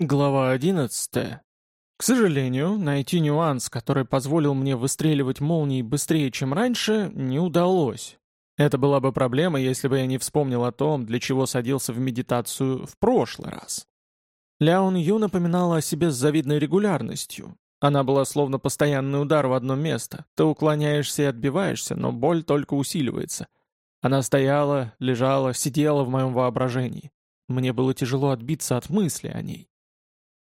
Глава 11. К сожалению, найти нюанс, который позволил мне выстреливать молнией быстрее, чем раньше, не удалось. Это была бы проблема, если бы я не вспомнил о том, для чего садился в медитацию в прошлый раз. Ляон Ю напоминала о себе с завидной регулярностью. Она была словно постоянный удар в одно место. Ты уклоняешься и отбиваешься, но боль только усиливается. Она стояла, лежала, сидела в моем воображении. Мне было тяжело отбиться от мысли о ней.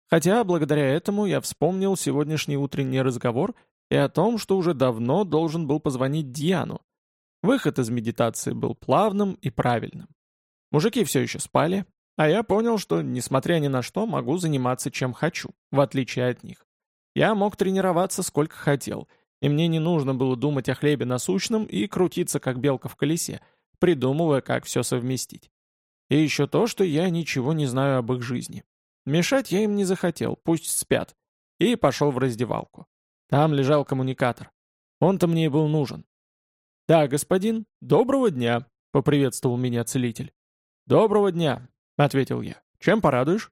Хотя благодаря этому я вспомнил сегодняшний утренний разговор и о том, что уже давно должен был позвонить Диану. Выход из медитации был плавным и правильным. Мужики все еще спали, а я понял, что, несмотря ни на что, могу заниматься чем хочу, в отличие от них. Я мог тренироваться сколько хотел, и мне не нужно было думать о хлебе насущном и крутиться, как белка в колесе, придумывая, как все совместить. И еще то, что я ничего не знаю об их жизни. Мешать я им не захотел, пусть спят. И пошел в раздевалку. Там лежал коммуникатор. Он-то мне и был нужен. «Да, господин, доброго дня», — поприветствовал меня целитель. «Доброго дня», — ответил я. «Чем порадуешь?»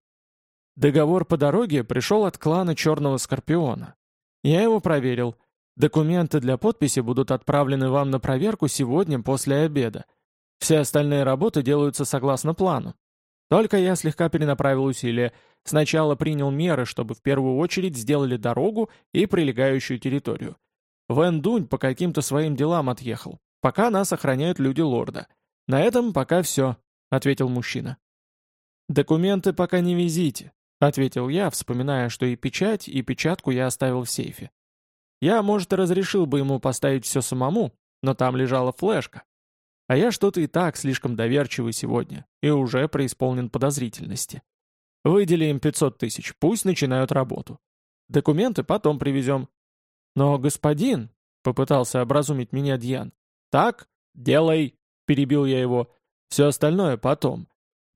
Договор по дороге пришел от клана Черного Скорпиона. Я его проверил. Документы для подписи будут отправлены вам на проверку сегодня после обеда. Все остальные работы делаются согласно плану. Только я слегка перенаправил усилия. Сначала принял меры, чтобы в первую очередь сделали дорогу и прилегающую территорию. Вэн Дунь по каким-то своим делам отъехал. Пока нас охраняют люди лорда. На этом пока все, — ответил мужчина. «Документы пока не везите», — ответил я, вспоминая, что и печать, и печатку я оставил в сейфе. Я, может, и разрешил бы ему поставить все самому, но там лежала флешка, а я что-то и так слишком доверчивый сегодня и уже преисполнен подозрительности. Выдели им 500 тысяч, пусть начинают работу. Документы потом привезем. Но, господин, — попытался образумить меня Дьян, — так, делай, — перебил я его, — все остальное потом.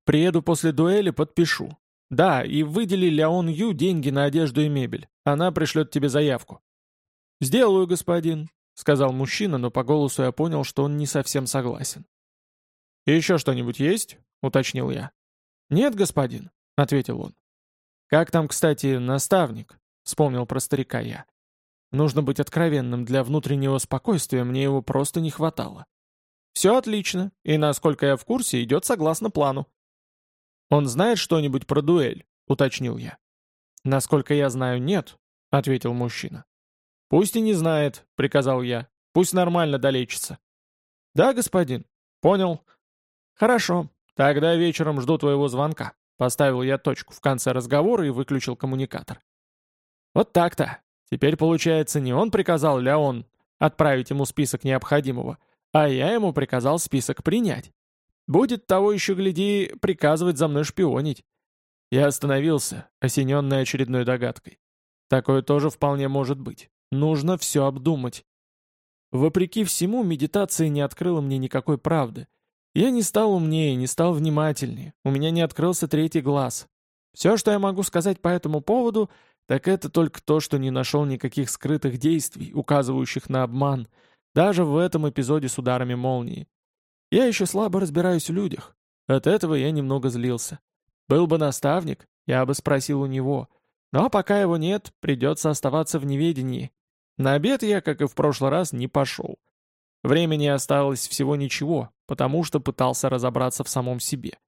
Приеду после дуэли, подпишу. Да, и выдели Ляон Ю деньги на одежду и мебель. Она пришлет тебе заявку. «Сделаю, господин», — сказал мужчина, но по голосу я понял, что он не совсем согласен. «И еще что-нибудь есть?» — уточнил я. «Нет, господин», — ответил он. «Как там, кстати, наставник?» — вспомнил про старика я. Нужно быть откровенным, для внутреннего спокойствия мне его просто не хватало. «Все отлично, и, насколько я в курсе, идет согласно плану». «Он знает что-нибудь про дуэль?» — уточнил я. «Насколько я знаю, нет», — ответил мужчина. «Пусть и не знает», — приказал я. «Пусть нормально долечится». «Да, господин. Понял». «Хорошо. Тогда вечером жду твоего звонка». Поставил я точку в конце разговора и выключил коммуникатор. Вот так-то. Теперь, получается, не он приказал Ляон отправить ему список необходимого, а я ему приказал список принять. Будет того еще, гляди, приказывать за мной шпионить. Я остановился, осененный очередной догадкой. Такое тоже вполне может быть. Нужно все обдумать. Вопреки всему, медитация не открыла мне никакой правды. Я не стал умнее, не стал внимательнее, у меня не открылся третий глаз. Все, что я могу сказать по этому поводу, так это только то, что не нашел никаких скрытых действий, указывающих на обман, даже в этом эпизоде с ударами молнии. Я еще слабо разбираюсь в людях. От этого я немного злился. Был бы наставник, я бы спросил у него. Но пока его нет, придется оставаться в неведении. На обед я, как и в прошлый раз, не пошел. Времени осталось всего ничего, потому что пытался разобраться в самом себе.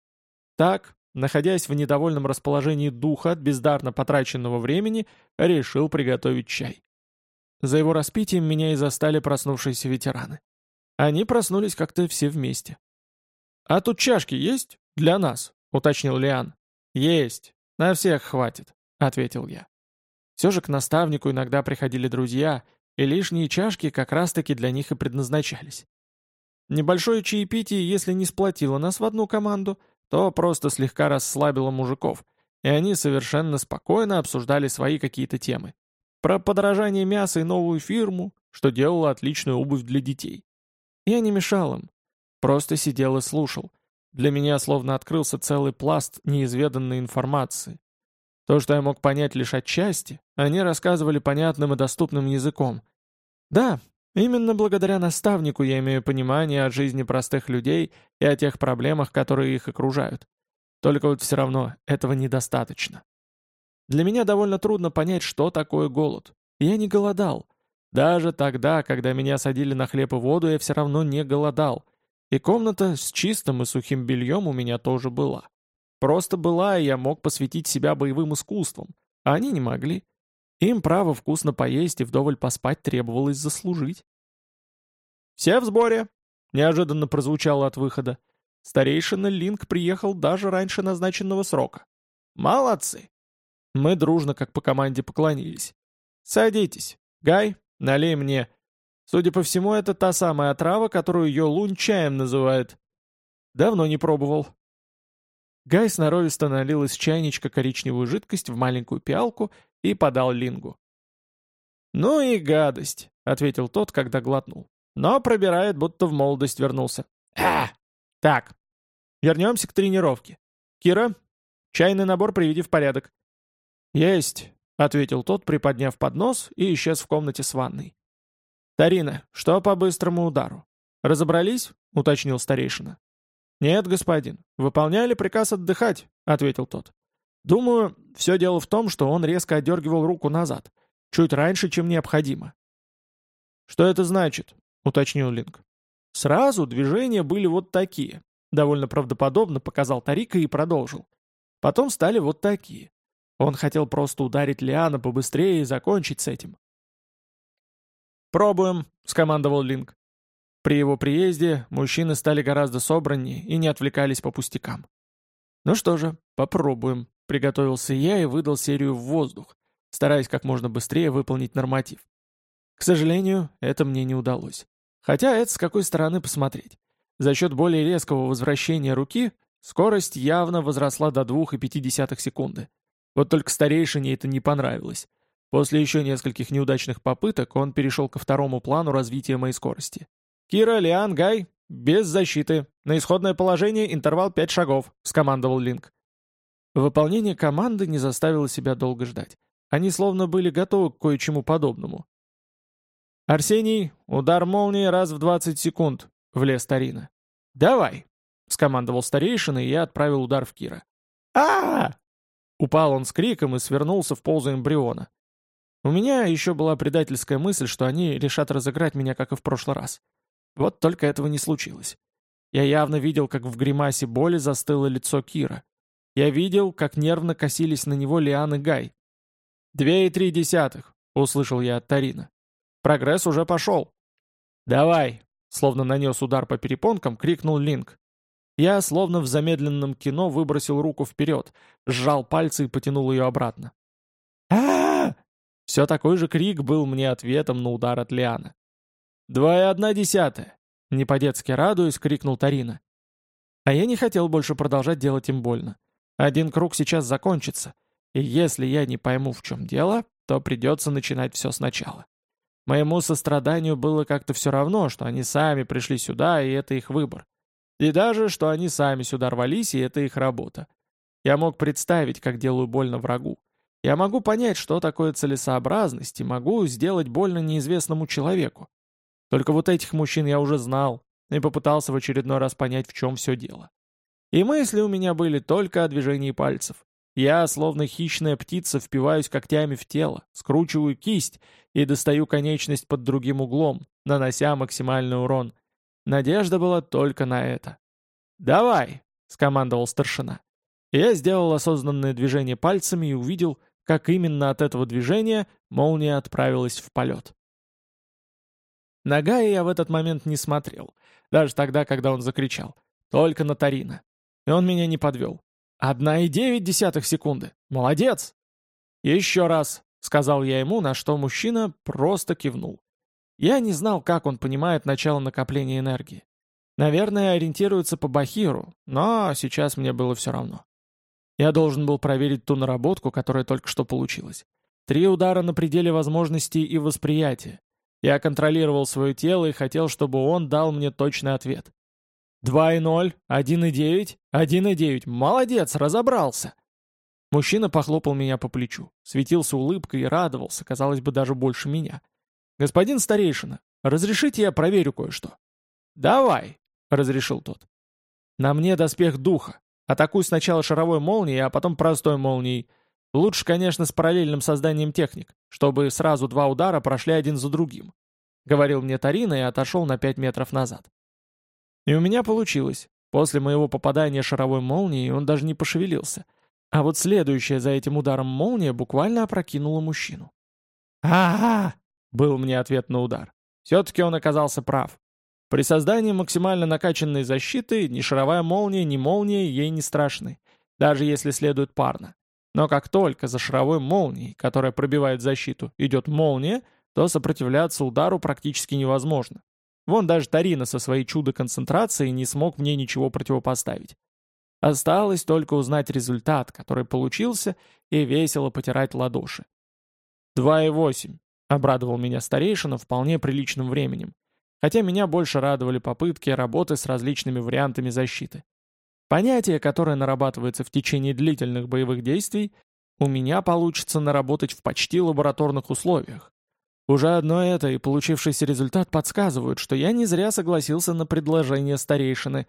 Так, находясь в недовольном расположении духа от бездарно потраченного времени, решил приготовить чай. За его распитием меня и застали проснувшиеся ветераны. Они проснулись как-то все вместе. «А тут чашки есть? Для нас?» — уточнил Лиан. «Есть. На всех хватит», — ответил я. Все же к наставнику иногда приходили друзья, и лишние чашки как раз-таки для них и предназначались. Небольшое чаепитие, если не сплотило нас в одну команду, то просто слегка расслабило мужиков, и они совершенно спокойно обсуждали свои какие-то темы. Про подорожание мяса и новую фирму, что делала отличную обувь для детей. Я не мешал им, просто сидел и слушал. Для меня словно открылся целый пласт неизведанной информации, то, что я мог понять лишь отчасти, они рассказывали понятным и доступным языком. Да, именно благодаря наставнику я имею понимание о жизни простых людей и о тех проблемах, которые их окружают. Только вот все равно этого недостаточно. Для меня довольно трудно понять, что такое голод. Я не голодал. Даже тогда, когда меня садили на хлеб и воду, я все равно не голодал. И комната с чистым и сухим бельем у меня тоже была. Просто была, и я мог посвятить себя боевым искусствам, а они не могли. Им право вкусно поесть и вдоволь поспать требовалось заслужить. «Все в сборе!» — неожиданно прозвучало от выхода. Старейшина Линк приехал даже раньше назначенного срока. «Молодцы!» Мы дружно, как по команде, поклонились. «Садитесь. Гай, налей мне. Судя по всему, это та самая отрава, которую Йолунь чаем называет. Давно не пробовал». Гай сноровисто налил из чайничка коричневую жидкость в маленькую пиалку и подал Лингу. «Ну и гадость», — ответил тот, когда глотнул. «Но пробирает, будто в молодость вернулся». «А! Так, вернемся к тренировке. Кира, чайный набор приведи в порядок». «Есть», — ответил тот, приподняв поднос и исчез в комнате с ванной. «Тарина, что по быстрому удару? Разобрались?» — уточнил старейшина. «Нет, господин, выполняли приказ отдыхать», — ответил тот. «Думаю, все дело в том, что он резко отдергивал руку назад, чуть раньше, чем необходимо». «Что это значит?» — уточнил Линк. «Сразу движения были вот такие», — довольно правдоподобно показал Тарика и продолжил. «Потом стали вот такие. Он хотел просто ударить Лиана побыстрее и закончить с этим. «Пробуем», — скомандовал Линк. При его приезде мужчины стали гораздо собраннее и не отвлекались по пустякам. «Ну что же, попробуем», — приготовился я и выдал серию в воздух, стараясь как можно быстрее выполнить норматив. К сожалению, это мне не удалось. Хотя это с какой стороны посмотреть. За счет более резкого возвращения руки скорость явно возросла до 2,5 секунды. Вот только старейшине это не понравилось. После еще нескольких неудачных попыток он перешел ко второму плану развития моей скорости. «Кира, Лиан, Гай, без защиты. На исходное положение интервал 5 шагов», — скомандовал Линк. Выполнение команды не заставило себя долго ждать. Они словно были готовы к кое-чему подобному. «Арсений, удар молнии раз в 20 секунд», — влез Тарина. «Давай», — скомандовал старейшина, и я отправил удар в Кира. а, -а, -а Упал он с криком и свернулся в ползу эмбриона. У меня еще была предательская мысль, что они решат разыграть меня, как и в прошлый раз. Вот только этого не случилось. Я явно видел, как в гримасе боли застыло лицо Кира. Я видел, как нервно косились на него Лиан и Гай. «Две и три десятых», — услышал я от Тарина. «Прогресс уже пошел». «Давай», — словно нанес удар по перепонкам, крикнул Линк. Я, словно в замедленном кино, выбросил руку вперед, сжал пальцы и потянул ее обратно. а Все такой же крик был мне ответом на удар от Лиана. «Два и одна десятая!» Не по-детски радуясь, крикнул Тарина. А я не хотел больше продолжать делать им больно. Один круг сейчас закончится, и если я не пойму, в чем дело, то придется начинать все сначала. Моему состраданию было как-то все равно, что они сами пришли сюда, и это их выбор. И даже, что они сами сюда рвались, и это их работа. Я мог представить, как делаю больно врагу. Я могу понять, что такое целесообразность, и могу сделать больно неизвестному человеку. Только вот этих мужчин я уже знал, и попытался в очередной раз понять, в чем все дело. И мысли у меня были только о движении пальцев. Я, словно хищная птица, впиваюсь когтями в тело, скручиваю кисть и достаю конечность под другим углом, нанося максимальный урон. Надежда была только на это. «Давай!» — скомандовал старшина. Я сделал осознанное движение пальцами и увидел, как именно от этого движения молния отправилась в полет. На Гая я в этот момент не смотрел, даже тогда, когда он закричал. Только на Тарина. И он меня не подвел. «Одна и девять десятых секунды! Молодец!» «Еще раз!» — сказал я ему, на что мужчина просто кивнул. Я не знал, как он понимает начало накопления энергии. Наверное, ориентируется по Бахиру, но сейчас мне было все равно. Я должен был проверить ту наработку, которая только что получилась. Три удара на пределе возможностей и восприятия. Я контролировал свое тело и хотел, чтобы он дал мне точный ответ. 2,0, 1,9, 1,9. Молодец, разобрался. Мужчина похлопал меня по плечу, светился улыбкой и радовался, казалось бы, даже больше меня. «Господин старейшина, разрешите я проверю кое-что?» «Давай», — разрешил тот. «На мне доспех духа. Атакуй сначала шаровой молнией, а потом простой молнией. Лучше, конечно, с параллельным созданием техник, чтобы сразу два удара прошли один за другим. Говорил мне Тарина и отошел на 5 метров назад. И у меня получилось. После моего попадания шаровой молнией он даже не пошевелился. А вот следующая за этим ударом молния буквально опрокинула мужчину. «А-а-а!» — был мне ответ на удар. Все-таки он оказался прав. При создании максимально накачанной защиты ни шаровая молния, ни молния ей не страшны, даже если следует парно. Но как только за шаровой молнией, которая пробивает защиту, идет молния, то сопротивляться удару практически невозможно. Вон даже Тарина со своей чудо-концентрацией не смог мне ничего противопоставить. Осталось только узнать результат, который получился, и весело потирать ладоши. «Два и восемь», — обрадовал меня старейшина вполне приличным временем, хотя меня больше радовали попытки работы с различными вариантами защиты. Понятие, которое нарабатывается в течение длительных боевых действий, у меня получится наработать в почти лабораторных условиях. Уже одно это и получившийся результат подсказывают, что я не зря согласился на предложение старейшины.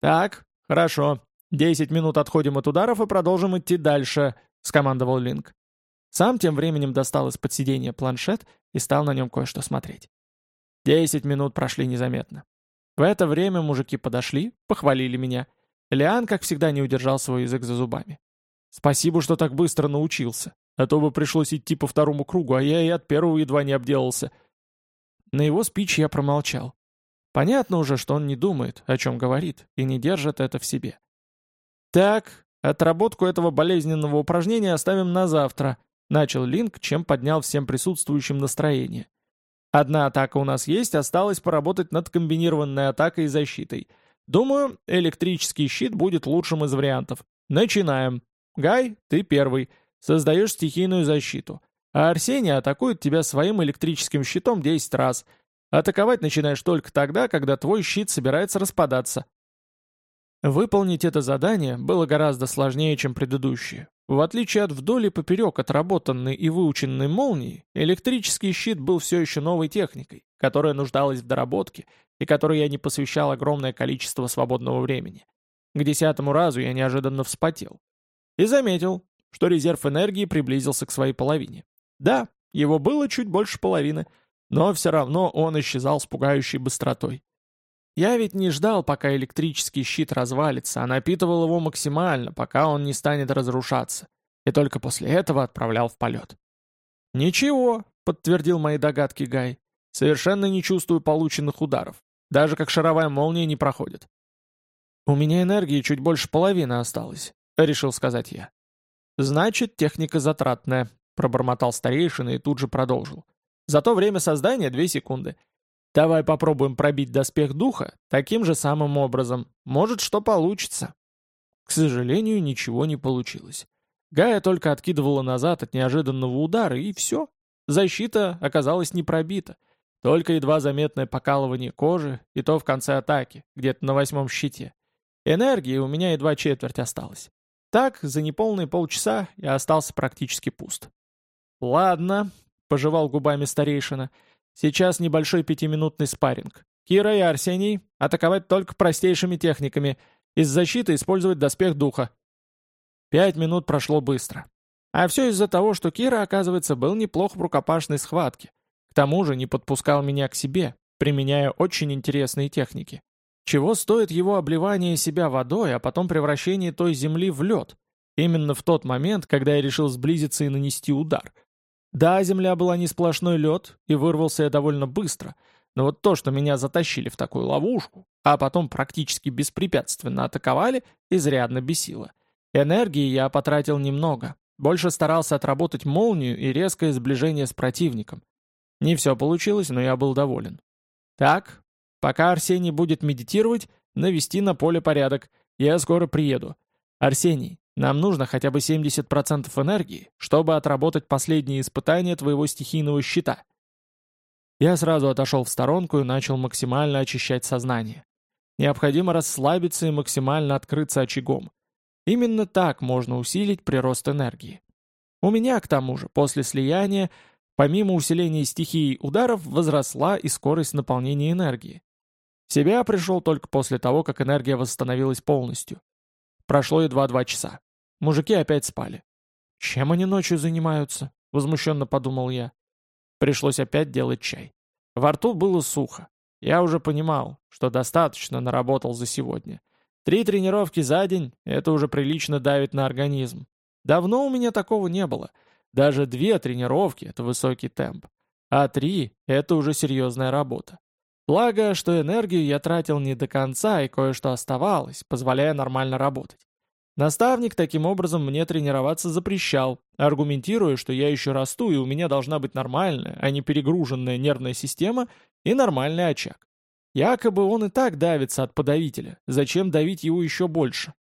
«Так, хорошо. Десять минут отходим от ударов и продолжим идти дальше», — скомандовал Линк. Сам тем временем достал из-под сиденья планшет и стал на нем кое-что смотреть. Десять минут прошли незаметно. В это время мужики подошли, похвалили меня — Лиан, как всегда, не удержал свой язык за зубами. «Спасибо, что так быстро научился, а то бы пришлось идти по второму кругу, а я и от первого едва не обделался». На его спич я промолчал. Понятно уже, что он не думает, о чем говорит, и не держит это в себе. «Так, отработку этого болезненного упражнения оставим на завтра», начал Линк, чем поднял всем присутствующим настроение. «Одна атака у нас есть, осталось поработать над комбинированной атакой и защитой — Думаю, электрический щит будет лучшим из вариантов. Начинаем. Гай, ты первый. Создаешь стихийную защиту. А Арсений атакует тебя своим электрическим щитом 10 раз. Атаковать начинаешь только тогда, когда твой щит собирается распадаться. Выполнить это задание было гораздо сложнее, чем предыдущее. В отличие от вдоль и поперек отработанной и выученной молнии, электрический щит был все еще новой техникой, которая нуждалась в доработке и которой я не посвящал огромное количество свободного времени. К десятому разу я неожиданно вспотел. И заметил, что резерв энергии приблизился к своей половине. Да, его было чуть больше половины, но все равно он исчезал с пугающей быстротой. Я ведь не ждал, пока электрический щит развалится, а напитывал его максимально, пока он не станет разрушаться, и только после этого отправлял в полет. «Ничего», — подтвердил мои догадки Гай, — «совершенно не чувствую полученных ударов. Даже как шаровая молния не проходит. «У меня энергии чуть больше половины осталось», — решил сказать я. «Значит, техника затратная», — пробормотал старейшина и тут же продолжил. «Зато время создания — две секунды. Давай попробуем пробить доспех духа таким же самым образом. Может, что получится». К сожалению, ничего не получилось. Гая только откидывала назад от неожиданного удара, и все. Защита оказалась не пробита. Только едва заметное покалывание кожи, и то в конце атаки, где-то на восьмом щите. Энергии у меня едва четверть осталось. Так, за неполные полчаса я остался практически пуст. «Ладно», — пожевал губами старейшина, — «сейчас небольшой пятиминутный спарринг. Кира и Арсений атаковать только простейшими техниками, из защиты использовать доспех духа». Пять минут прошло быстро. А все из-за того, что Кира, оказывается, был неплох в рукопашной схватке. К тому же не подпускал меня к себе, применяя очень интересные техники. Чего стоит его обливание себя водой, а потом превращение той земли в лед? Именно в тот момент, когда я решил сблизиться и нанести удар. Да, земля была не сплошной лед, и вырвался я довольно быстро, но вот то, что меня затащили в такую ловушку, а потом практически беспрепятственно атаковали, изрядно бесило. Энергии я потратил немного, больше старался отработать молнию и резкое сближение с противником. Не все получилось, но я был доволен. Так, пока Арсений будет медитировать, навести на поле порядок. Я скоро приеду. Арсений, нам нужно хотя бы 70% энергии, чтобы отработать последние испытания твоего стихийного щита. Я сразу отошел в сторонку и начал максимально очищать сознание. Необходимо расслабиться и максимально открыться очагом. Именно так можно усилить прирост энергии. У меня, к тому же, после слияния Помимо усиления стихии ударов, возросла и скорость наполнения энергии. В себя пришел только после того, как энергия восстановилась полностью. Прошло едва два часа. Мужики опять спали. Чем они ночью занимаются? Возмущенно подумал я. Пришлось опять делать чай. Во рту было сухо. Я уже понимал, что достаточно наработал за сегодня. Три тренировки за день — это уже прилично давит на организм. Давно у меня такого не было. Даже две тренировки — это высокий темп. А три — это уже серьезная работа. Благо, что энергию я тратил не до конца и кое-что оставалось, позволяя нормально работать. Наставник таким образом мне тренироваться запрещал, аргументируя, что я еще расту и у меня должна быть нормальная, а не перегруженная нервная система и нормальный очаг. Якобы он и так давится от подавителя, зачем давить его еще больше?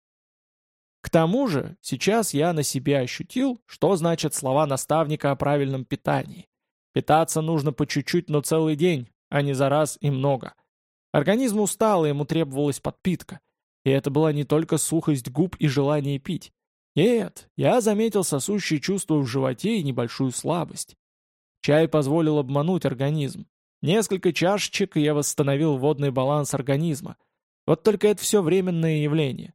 К тому же, сейчас я на себе ощутил, что значат слова наставника о правильном питании. Питаться нужно по чуть-чуть, но целый день, а не за раз и много. Организм устал, и ему требовалась подпитка. И это была не только сухость губ и желание пить. Нет, я заметил сосущее чувство в животе и небольшую слабость. Чай позволил обмануть организм. Несколько чашечек, и я восстановил водный баланс организма. Вот только это все временное явление.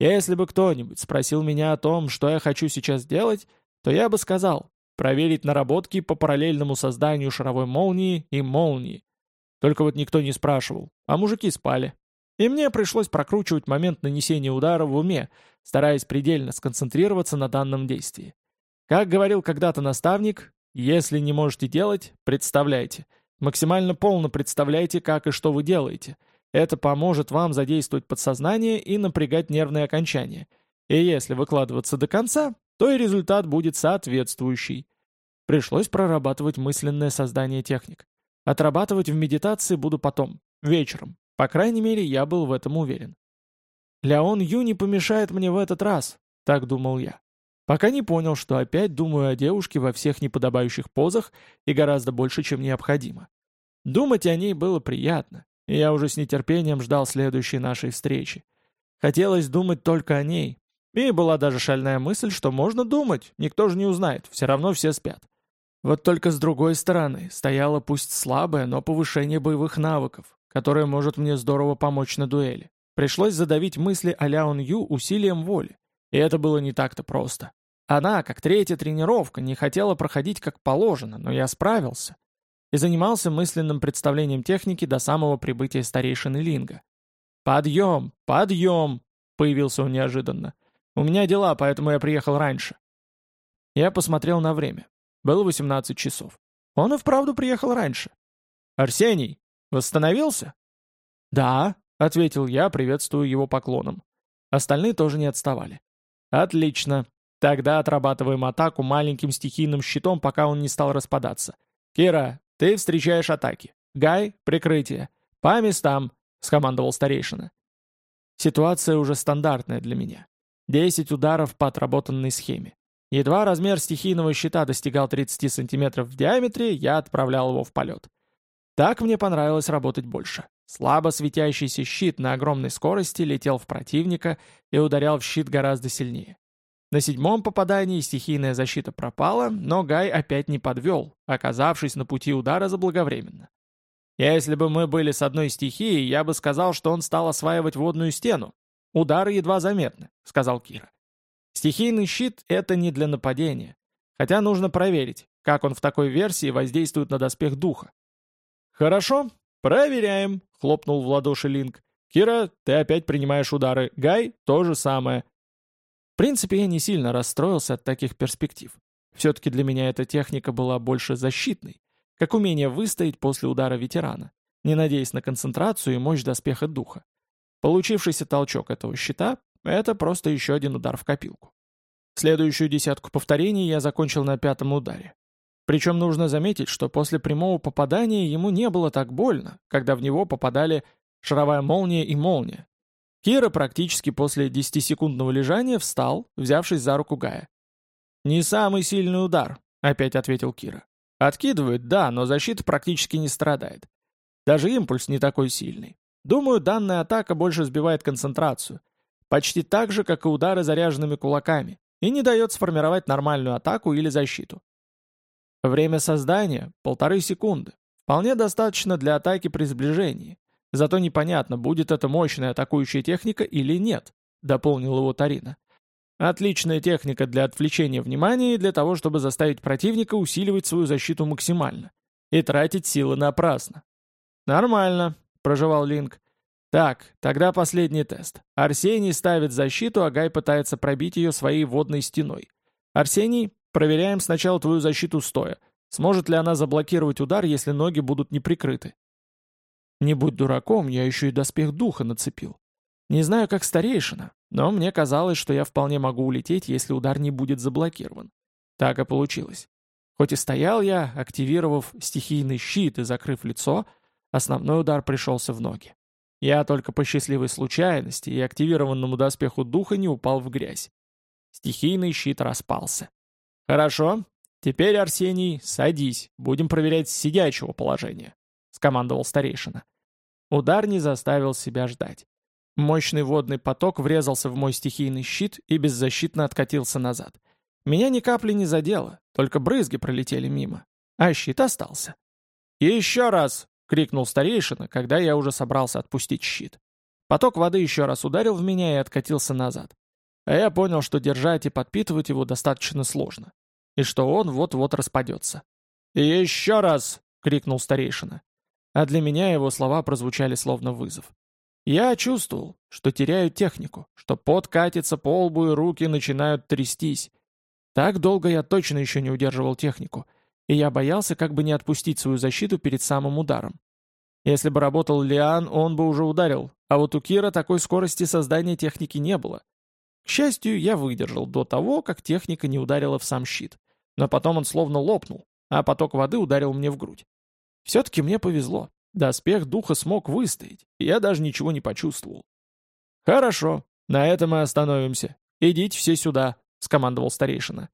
Если бы кто-нибудь спросил меня о том, что я хочу сейчас делать, то я бы сказал, проверить наработки по параллельному созданию шаровой молнии и молнии. Только вот никто не спрашивал, а мужики спали. И мне пришлось прокручивать момент нанесения удара в уме, стараясь предельно сконцентрироваться на данном действии. Как говорил когда-то наставник, если не можете делать, представляйте. Максимально полно представляйте, как и что вы делаете. Это поможет вам задействовать подсознание и напрягать нервные окончания. И если выкладываться до конца, то и результат будет соответствующий. Пришлось прорабатывать мысленное создание техник. Отрабатывать в медитации буду потом, вечером, по крайней мере, я был в этом уверен. Ляон Ю не помешает мне в этот раз, так думал я. Пока не понял, что опять думаю о девушке во всех неподобающих позах и гораздо больше, чем необходимо. Думать о ней было приятно, и я уже с нетерпением ждал следующей нашей встречи. Хотелось думать только о ней. И была даже шальная мысль, что можно думать, никто же не узнает, все равно все спят. Вот только с другой стороны стояло пусть слабое, но повышение боевых навыков, которое может мне здорово помочь на дуэли. Пришлось задавить мысли о Ляон Ю усилием воли. И это было не так-то просто. Она, как третья тренировка, не хотела проходить как положено, но я справился. И занимался мысленным представлением техники до самого прибытия старейшины Линга. «Подъем! Подъем!» — появился он неожиданно. «У меня дела, поэтому я приехал раньше». Я посмотрел на время. Было 18 часов. Он и вправду приехал раньше. «Арсений!» «Восстановился?» «Да», — ответил я, приветствую его поклоном. Остальные тоже не отставали. «Отлично. Тогда отрабатываем атаку маленьким стихийным щитом, пока он не стал распадаться. Кира, ты встречаешь атаки. Гай, прикрытие. По местам», — скомандовал старейшина. Ситуация уже стандартная для меня. Десять ударов по отработанной схеме. Едва размер стихийного щита достигал 30 сантиметров в диаметре, я отправлял его в полет. Так мне понравилось работать больше. Слабо светящийся щит на огромной скорости летел в противника и ударял в щит гораздо сильнее. На седьмом попадании стихийная защита пропала, но Гай опять не подвел, оказавшись на пути удара заблаговременно. Если бы мы были с одной стихией, я бы сказал, что он стал осваивать водную стену. Удары едва заметны, сказал Кира. Стихийный щит — это не для нападения. Хотя нужно проверить, как он в такой версии воздействует на доспех духа. «Хорошо, проверяем», — хлопнул в ладоши Линк. «Кира, ты опять принимаешь удары. Гай — то же самое». В принципе, я не сильно расстроился от таких перспектив. Все-таки для меня эта техника была больше защитной, как умение выстоять после удара ветерана, не надеясь на концентрацию и мощь доспеха духа. Получившийся толчок этого щита — это просто еще один удар в копилку. Следующую десятку повторений я закончил на пятом ударе. Причем нужно заметить, что после прямого попадания ему не было так больно, когда в него попадали шаровая молния и молния. Кира практически после 10-секундного лежания встал, взявшись за руку Гая. «Не самый сильный удар», — опять ответил Кира. «Откидывает, да, но защита практически не страдает. Даже импульс не такой сильный. Думаю, данная атака больше сбивает концентрацию. Почти так же, как и удары заряженными кулаками, и не дает сформировать нормальную атаку или защиту. Время создания — полторы секунды. Вполне достаточно для атаки при сближении. Зато непонятно, будет это мощная атакующая техника или нет, дополнил его Тарина. Отличная техника для отвлечения внимания и для того, чтобы заставить противника усиливать свою защиту максимально. И тратить силы напрасно. «Нормально», — проживал Линк. «Так, тогда последний тест. Арсений ставит защиту, а Гай пытается пробить ее своей водной стеной. Арсений, проверяем сначала твою защиту стоя. Сможет ли она заблокировать удар, если ноги будут не прикрыты?» Не будь дураком, я еще и доспех духа нацепил. Не знаю, как старейшина, но мне казалось, что я вполне могу улететь, если удар не будет заблокирован. Так и получилось. Хоть и стоял я, активировав стихийный щит и закрыв лицо, основной удар пришелся в ноги. Я только по счастливой случайности и активированному доспеху духа не упал в грязь. Стихийный щит распался. «Хорошо. Теперь, Арсений, садись. Будем проверять с сидячего положения», — скомандовал старейшина. Удар не заставил себя ждать. Мощный водный поток врезался в мой стихийный щит и беззащитно откатился назад. Меня ни капли не задело, только брызги пролетели мимо. А щит остался. «Еще раз!» — крикнул старейшина, когда я уже собрался отпустить щит. Поток воды еще раз ударил в меня и откатился назад. А я понял, что держать и подпитывать его достаточно сложно. И что он вот-вот распадется. «Еще раз!» — крикнул старейшина. А для меня его слова прозвучали словно вызов. Я чувствовал, что теряю технику, что пот катится по лбу и руки начинают трястись. Так долго я точно еще не удерживал технику, и я боялся как бы не отпустить свою защиту перед самым ударом. Если бы работал Лиан, он бы уже ударил, а вот у Кира такой скорости создания техники не было. К счастью, я выдержал до того, как техника не ударила в сам щит. Но потом он словно лопнул, а поток воды ударил мне в грудь. Все-таки мне повезло. Доспех духа смог выстоять, и я даже ничего не почувствовал. «Хорошо, на этом мы остановимся. Идите все сюда», — скомандовал старейшина.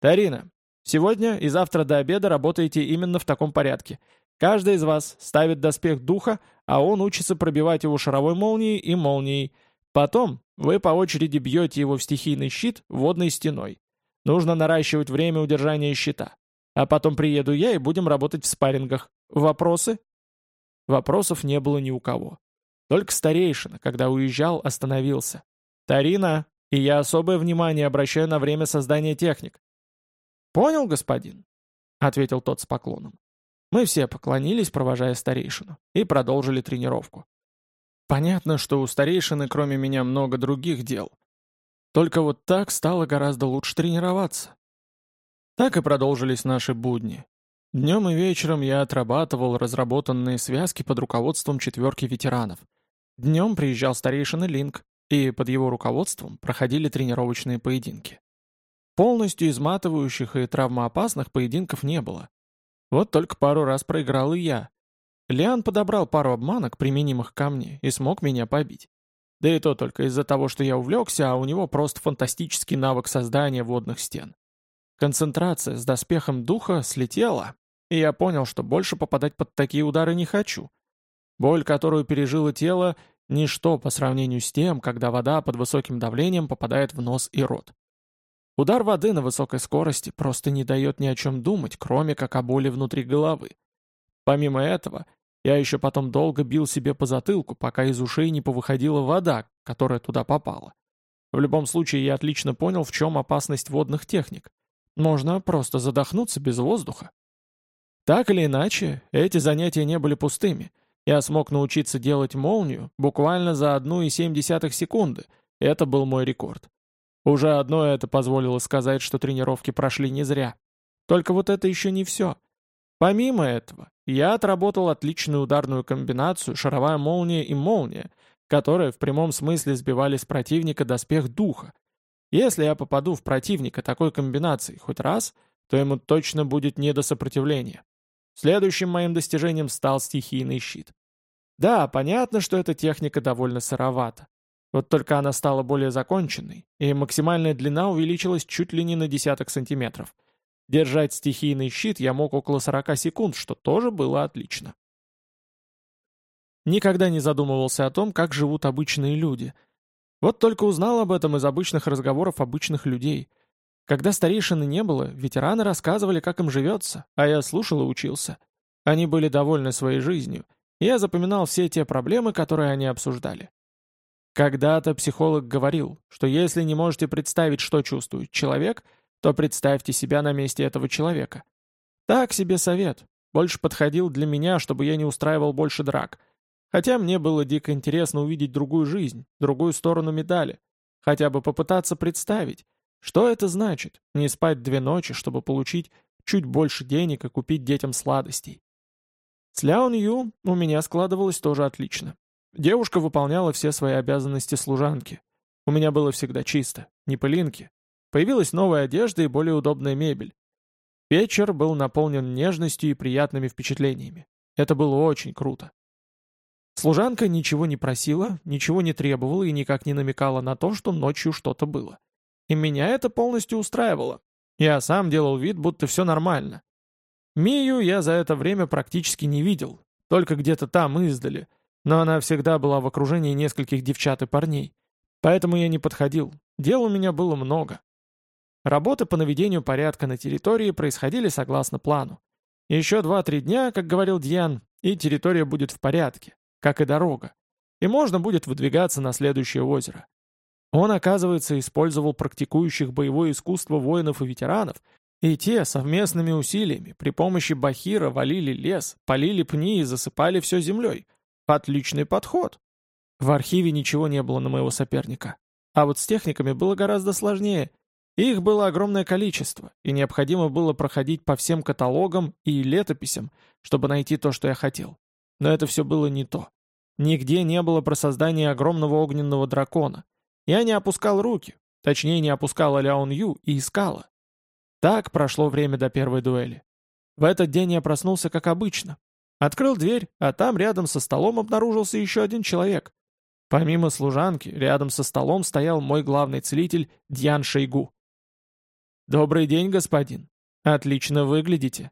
«Тарина, сегодня и завтра до обеда работаете именно в таком порядке. Каждый из вас ставит доспех духа, а он учится пробивать его шаровой молнией и молнией. Потом вы по очереди бьете его в стихийный щит водной стеной. Нужно наращивать время удержания щита. А потом приеду я и будем работать в спаррингах. Вопросы?» Вопросов не было ни у кого. Только старейшина, когда уезжал, остановился. «Тарина, и я особое внимание обращаю на время создания техник». «Понял, господин?» — ответил тот с поклоном. Мы все поклонились, провожая старейшину, и продолжили тренировку. Понятно, что у старейшины кроме меня много других дел. Только вот так стало гораздо лучше тренироваться. Так и продолжились наши будни. Днем и вечером я отрабатывал разработанные связки под руководством четверки ветеранов. Днем приезжал старейшина Линк, и под его руководством проходили тренировочные поединки. Полностью изматывающих и травмоопасных поединков не было. Вот только пару раз проиграл и я. Лиан подобрал пару обманок, применимых ко мне, и смог меня побить. Да и то только из-за того, что я увлекся, а у него просто фантастический навык создания водных стен. Концентрация с доспехом духа слетела, и я понял, что больше попадать под такие удары не хочу. Боль, которую пережило тело, ничто по сравнению с тем, когда вода под высоким давлением попадает в нос и рот. Удар воды на высокой скорости просто не дает ни о чем думать, кроме как о боли внутри головы. Помимо этого, я еще потом долго бил себе по затылку, пока из ушей не повыходила вода, которая туда попала. В любом случае, я отлично понял, в чем опасность водных техник. Можно просто задохнуться без воздуха. Так или иначе, эти занятия не были пустыми. Я смог научиться делать молнию буквально за 1,7 секунды. Это был мой рекорд. Уже одно это позволило сказать, что тренировки прошли не зря. Только вот это еще не все. Помимо этого, я отработал отличную ударную комбинацию шаровая молния и молния, которые в прямом смысле сбивали с противника доспех духа, если я попаду в противника такой комбинации хоть раз, то ему точно будет не до сопротивления. Следующим моим достижением стал стихийный щит. Да, понятно, что эта техника довольно сыровата. Вот только она стала более законченной, и максимальная длина увеличилась чуть ли не на десяток сантиметров. Держать стихийный щит я мог около 40 секунд, что тоже было отлично. Никогда не задумывался о том, как живут обычные люди — вот только узнал об этом из обычных разговоров обычных людей. Когда старейшины не было, ветераны рассказывали, как им живется, а я слушал и учился. Они были довольны своей жизнью, я запоминал все те проблемы, которые они обсуждали. Когда-то психолог говорил, что если не можете представить, что чувствует человек, то представьте себя на месте этого человека. Так себе совет. Больше подходил для меня, чтобы я не устраивал больше драк. Хотя мне было дико интересно увидеть другую жизнь, другую сторону медали. Хотя бы попытаться представить, что это значит, не спать две ночи, чтобы получить чуть больше денег и купить детям сладостей. С Ляон Ю у меня складывалось тоже отлично. Девушка выполняла все свои обязанности служанки. У меня было всегда чисто, не пылинки. Появилась новая одежда и более удобная мебель. Вечер был наполнен нежностью и приятными впечатлениями. Это было очень круто. Служанка ничего не просила, ничего не требовала и никак не намекала на то, что ночью что-то было. И меня это полностью устраивало. Я сам делал вид, будто все нормально. Мию я за это время практически не видел, только где-то там издали, но она всегда была в окружении нескольких девчат и парней. Поэтому я не подходил, дел у меня было много. Работы по наведению порядка на территории происходили согласно плану. Еще два-три дня, как говорил Дьян, и территория будет в порядке, как и дорога. И можно будет выдвигаться на следующее озеро. Он, оказывается, использовал практикующих боевое искусство воинов и ветеранов, и те совместными усилиями при помощи бахира валили лес, полили пни и засыпали все землей. Отличный подход. В архиве ничего не было на моего соперника. А вот с техниками было гораздо сложнее. Их было огромное количество, и необходимо было проходить по всем каталогам и летописям, чтобы найти то, что я хотел. Но это все было не то. Нигде не было про создание огромного огненного дракона. Я не опускал руки, точнее не опускала Ляон Ю и искала. Так прошло время до первой дуэли. В этот день я проснулся как обычно. Открыл дверь, а там рядом со столом обнаружился еще один человек. Помимо служанки, рядом со столом стоял мой главный целитель Дьян Шейгу. «Добрый день, господин. Отлично выглядите».